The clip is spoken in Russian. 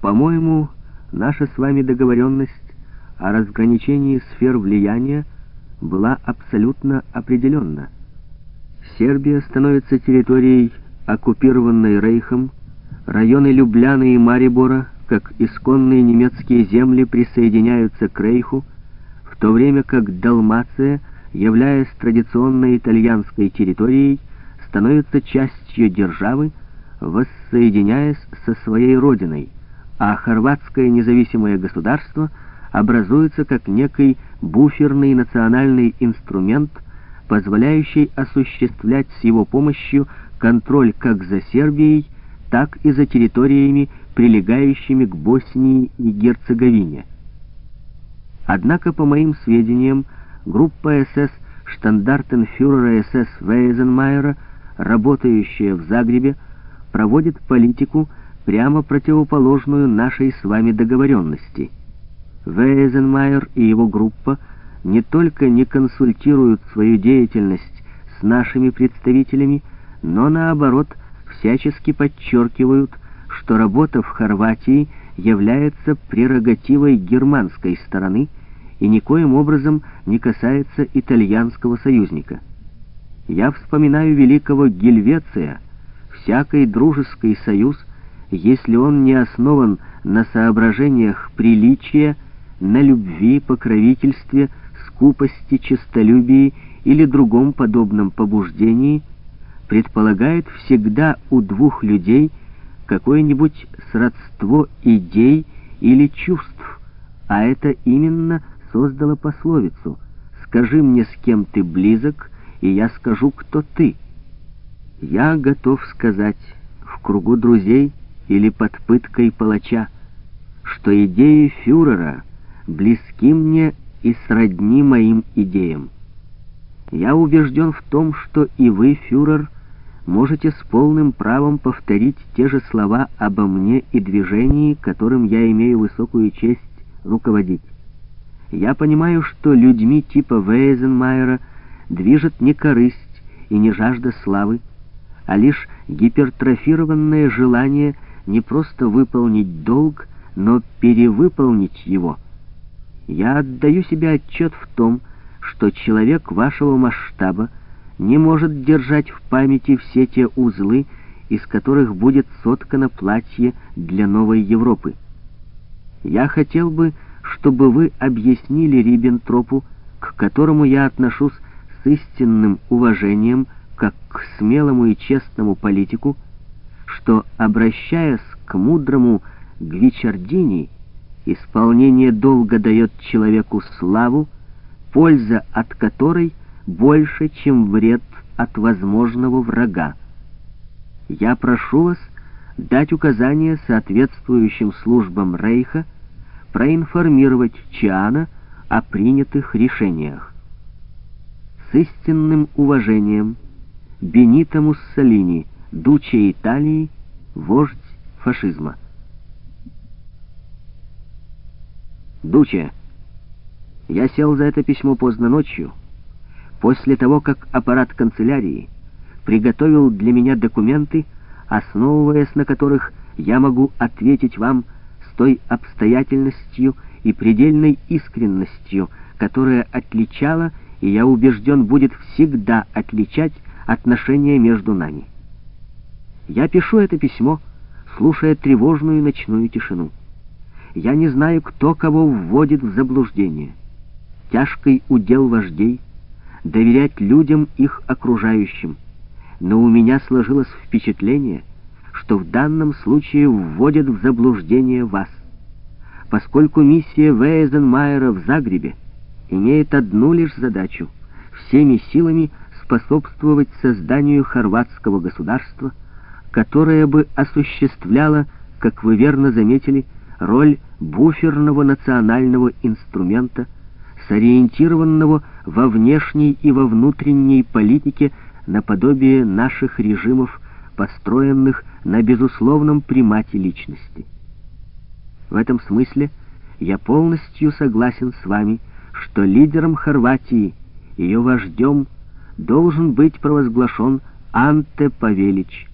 По-моему, наша с вами договоренность о разграничении сфер влияния была абсолютно определенна. Сербия становится территорией, оккупированной Рейхом, районы Любляны и Марибора, как исконные немецкие земли, присоединяются к Рейху, в то время как Далмация, являясь традиционной итальянской территорией, становится частью державы, воссоединяясь со своей родиной, а хорватское независимое государство образуется как некий буферный национальный инструмент, позволяющий осуществлять с его помощью контроль как за Сербией, так и за территориями, прилегающими к Боснии и Герцеговине. Однако, по моим сведениям, группа СС штандартенфюрера СС Вейзенмайера, работающая в Загребе, проводит политику, прямо противоположную нашей с вами договоренности. Вейзенмайер и его группа не только не консультируют свою деятельность с нашими представителями, но наоборот всячески подчеркивают, что работа в Хорватии является прерогативой германской стороны и никоим образом не касается итальянского союзника. Я вспоминаю великого Гельвеция, всякий дружеский союз, если он не основан на соображениях приличия, на любви, покровительстве, скупости, честолюбии или другом подобном побуждении, предполагает всегда у двух людей какое-нибудь сродство идей или чувств, а это именно создало пословицу «Скажи мне, с кем ты близок, и я скажу, кто ты». Я готов сказать в кругу друзей или под пыткой палача, что идеи фюрера близки мне и сродни моим идеям. Я убежден в том, что и вы, фюрер, можете с полным правом повторить те же слова обо мне и движении, которым я имею высокую честь руководить. Я понимаю, что людьми типа Вейзенмайера движет не корысть и не жажда славы, а лишь гипертрофированное желание не просто выполнить долг, но перевыполнить его. Я отдаю себе отчет в том, что человек вашего масштаба не может держать в памяти все те узлы, из которых будет соткано платье для новой Европы. Я хотел бы, чтобы вы объяснили Риббентропу, к которому я отношусь с истинным уважением, как к смелому и честному политику, что, обращаясь к мудрому Гвичардини, исполнение долга дает человеку славу, польза от которой больше, чем вред от возможного врага. Я прошу вас дать указания соответствующим службам Рейха проинформировать Чиана о принятых решениях. С истинным уважением Бенито Муссолини, Дуче Италии, вождь фашизма. Дуче, я сел за это письмо поздно ночью, после того, как аппарат канцелярии приготовил для меня документы, основываясь на которых я могу ответить вам с той обстоятельностью и предельной искренностью, которая отличала, и я убежден, будет всегда отличать отношения между нами. Я пишу это письмо, слушая тревожную ночную тишину. Я не знаю, кто кого вводит в заблуждение. Тяжкий удел вождей — доверять людям их окружающим. Но у меня сложилось впечатление, что в данном случае вводят в заблуждение вас. Поскольку миссия Вейзенмайера в Загребе имеет одну лишь задачу — всеми силами — способствовать созданию хорватского государства, которое бы осуществляло, как вы верно заметили, роль буферного национального инструмента, сориентированного во внешней и во внутренней политике наподобие наших режимов, построенных на безусловном примате личности. В этом смысле я полностью согласен с вами, что лидером Хорватии, ее вождем, должен быть провозглашен Анте Павелич,